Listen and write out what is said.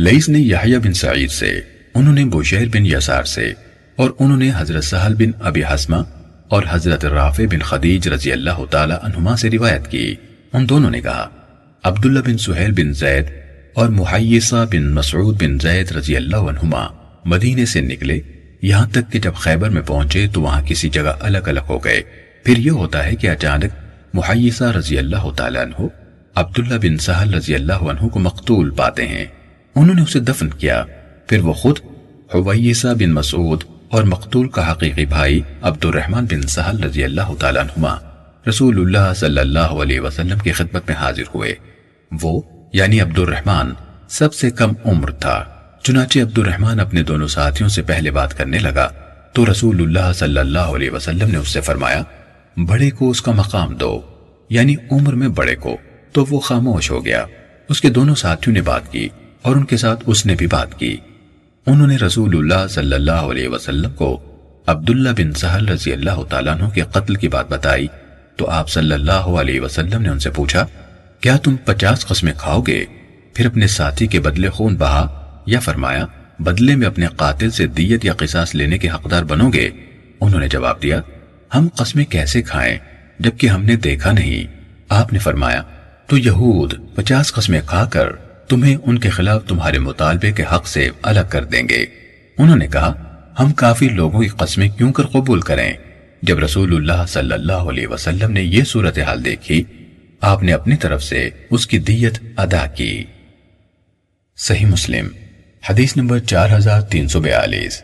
لئیس نے یحییٰ بن سعید سے، انہوں نے بشیر بن یسار سے، اور انہوں نے حضرت سہل بن ابی حسمہ اور حضرت رافع بن خدیج رضی اللہ تعالی عنہما سے روایت کی۔ ان دونوں نے کہا، عبداللہ بن سہیل بن زید اور محیصہ بن مسعود بن زید رضی اللہ عنہما مدینے سے نکلے۔ یہاں تک کہ جب خیبر میں پہنچے تو وہاں کسی جگہ الگ الگ ہو گئے۔ پھر یہ ہوتا ہے کہ اچانک محیصہ رضی اللہ تعالیٰ عنہ، عبداللہ بن سہل رضی اللہ عنہ کو مقتول پاتے ہیں۔ انہوں نے اسے دفن کیا۔ پھر وہ خود حویسہ بن مسعود اور مقتول کا حقیقی بھائی عبد الرحمن بن سہل رضی اللہ تعالیٰ عنہما رسول اللہ صلی اللہ علیہ وسلم کی خدمت میں حاضر ہوئے۔ وہ یعنی عبد الرحمن سب سے کم عمر تھا۔ چنانچہ عبد الرحمن اپنے دونوں ساتھیوں سے پہلے بات کرنے لگا تو رسول اللہ صلی اللہ علیہ وسلم نے اس سے فرمایا، بڑے کو اس کا مقام دو یعنی عمر میں بڑے کو۔ تو وہ خاموش ہو گیا۔ اس کے دونوں ساتھیوں نے بات کی۔ اور ان کے ساتھ اس نے بھی بات کی۔ انہوں نے رسول اللہ صلی اللہ علیہ وسلم کو عبداللہ بن سہل رضی اللہ تعالیٰ عنہ کے قتل کی بات بتائی۔ تو آپ صلی اللہ علیہ وسلم نے ان سے پوچھا، کیا تم پچاس قسمیں کھاؤ گے؟ پھر اپنے ساتھی کے بدلے خون بہا یا فرمایا، بدلے میں اپنے قاتل سے دیت یا قصاص لینے کے حقدار بنو گے؟ انہوں نے جواب دیا، ہم قسمیں کیسے کھائیں جبکہ ہم نے دیکھا نہیں؟ آپ نے فرمایا، تو یہود پچاس قسمیں کھا کر تمہیں ان کے خلاف تمہارے مطالبے کے حق سے الگ کر دیں گے۔ انہوں نے کہا، ہم کافی لوگوں کی قسمیں کیوں کر قبول کریں؟ جب رسول اللہ صلی اللہ علیہ وسلم نے یہ صورتحال دیکھی، آپ نے اپنی طرف سے اس کی دیت ادا کی۔ صحیح مسلم، حدیث نمبر چار ہزار تین سو بیالیس۔